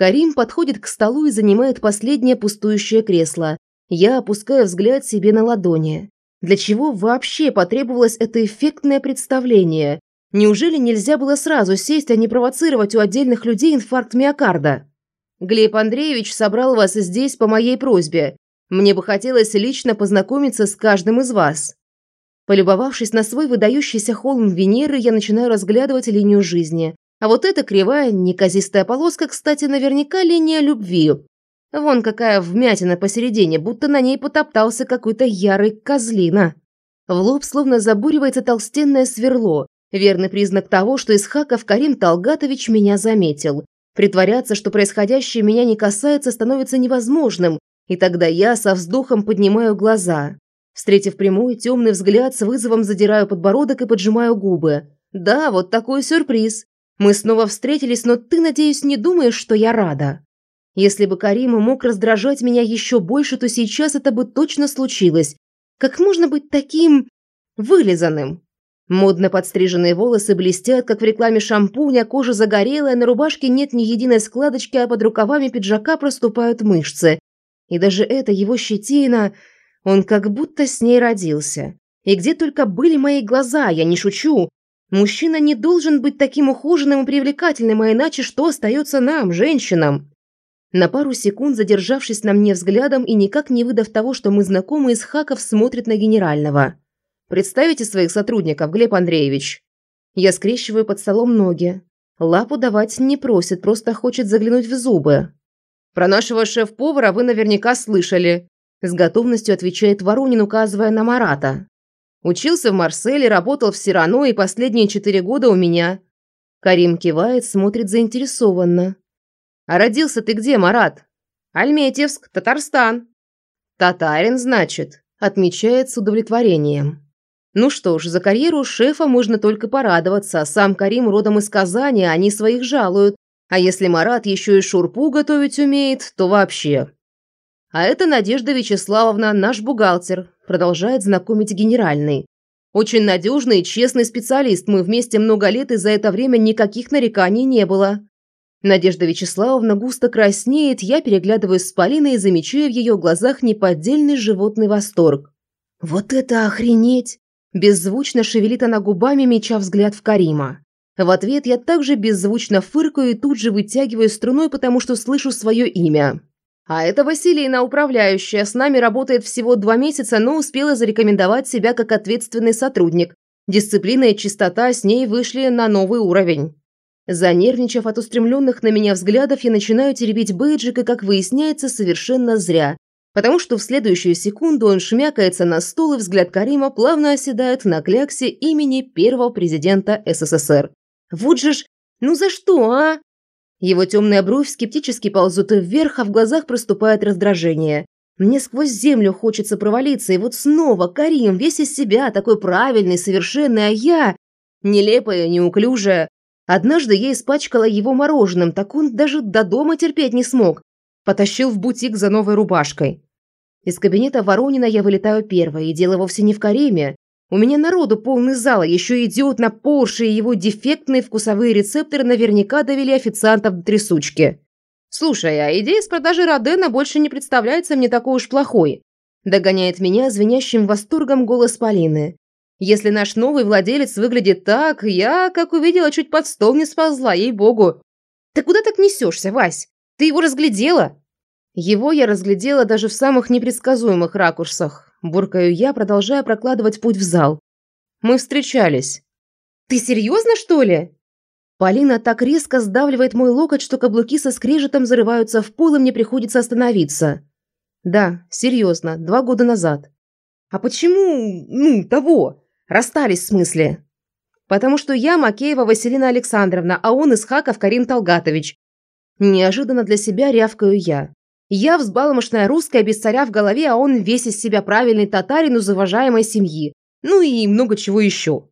Карим подходит к столу и занимает последнее пустующее кресло. Я опускаю взгляд себе на ладони. Для чего вообще потребовалось это эффектное представление? Неужели нельзя было сразу сесть, а не провоцировать у отдельных людей инфаркт миокарда? Глеб Андреевич собрал вас здесь по моей просьбе. Мне бы хотелось лично познакомиться с каждым из вас. Полюбовавшись на свой выдающийся холм Венеры, я начинаю разглядывать линию жизни. А вот эта кривая, неказистая полоска, кстати, наверняка линия любви. Вон какая вмятина посередине, будто на ней потоптался какой-то ярый козлина. В лоб словно забуривается толстенное сверло. Верный признак того, что Исхаков Карим Талгатович меня заметил. Притворяться, что происходящее меня не касается, становится невозможным, и тогда я со вздохом поднимаю глаза. Встретив прямой, темный взгляд, с вызовом задираю подбородок и поджимаю губы. Да, вот такой сюрприз. Мы снова встретились, но ты, надеюсь, не думаешь, что я рада. Если бы Карима мог раздражать меня еще больше, то сейчас это бы точно случилось. Как можно быть таким... вылизанным? Модно подстриженные волосы блестят, как в рекламе шампуня, кожа загорелая, на рубашке нет ни единой складочки, а под рукавами пиджака проступают мышцы. И даже это его щетина... Он как будто с ней родился. И где только были мои глаза, я не шучу. Мужчина не должен быть таким ухоженным и привлекательным, а иначе что остается нам, женщинам? На пару секунд задержавшись на мне взглядом и никак не выдав того, что мы знакомы, из хаков смотрит на генерального. «Представите своих сотрудников, Глеб Андреевич». Я скрещиваю под столом ноги. Лапу давать не просит, просто хочет заглянуть в зубы. «Про нашего шеф-повара вы наверняка слышали», – с готовностью отвечает Воронин, указывая на Марата. Учился в Марселе, работал в Сирано и последние четыре года у меня. Карим кивает, смотрит заинтересованно. А родился ты где, Марат? Альметьевск, Татарстан. Татарин, значит, отмечает с удовлетворением. Ну что ж, за карьеру шефа можно только порадоваться. Сам Карим родом из Казани, они своих жалуют. А если Марат еще и шурпу готовить умеет, то вообще. А это Надежда Вячеславовна, наш бухгалтер, продолжает знакомить генеральный. Очень надежный и честный специалист. Мы вместе много лет, и за это время никаких нареканий не было. Надежда Вячеславовна густо краснеет, я переглядываюсь с Полиной и замечаю в ее глазах неподдельный животный восторг. «Вот это охренеть!» Беззвучно шевелит она губами, меча взгляд в Карима. В ответ я также беззвучно фыркаю и тут же вытягиваю струной, потому что слышу свое имя. А это Василина, управляющая, с нами работает всего два месяца, но успела зарекомендовать себя как ответственный сотрудник. Дисциплина и чистота с ней вышли на новый уровень. Занервничав от устремленных на меня взглядов, я начинаю теребить бейджик, и, как выясняется, совершенно зря. Потому что в следующую секунду он шмякается на стол, и взгляд Карима плавно оседает на кляксе имени первого президента СССР. Вот же ж, ну за что, а? Его темная бровь скептически ползут вверх, а в глазах проступает раздражение. Мне сквозь землю хочется провалиться, и вот снова Карим, весь из себя, такой правильный, совершенный, а я... Нелепая, неуклюжая. Однажды я испачкала его мороженым, так он даже до дома терпеть не смог. Потащил в бутик за новой рубашкой. Из кабинета Воронина я вылетаю первой, и дело вовсе не в Кариме. У меня народу полный зал, еще идиот на Порше и его дефектные вкусовые рецепторы наверняка довели официантов до трясучки. Слушай, а идея с продажи Родена больше не представляется мне такой уж плохой. Догоняет меня звенящим восторгом голос Полины. Если наш новый владелец выглядит так, я, как увидела, чуть под стол не сползла, ей-богу. Ты куда так несешься, Вась? Ты его разглядела? Его я разглядела даже в самых непредсказуемых ракурсах. Буркаю я, продолжая прокладывать путь в зал. Мы встречались. Ты серьезно, что ли? Полина так резко сдавливает мой локоть, что каблуки со скрежетом зарываются в пол, и мне приходится остановиться. Да, серьезно, два года назад. А почему, ну, того? Расстались в смысле? Потому что я Макеева Василина Александровна, а он Исхаков Карин Талгатович. Неожиданно для себя рявкаю я. Я взбаломошная русская без царя в голове, а он весь из себя правильный татарин из уважаемой семьи. Ну и много чего еще.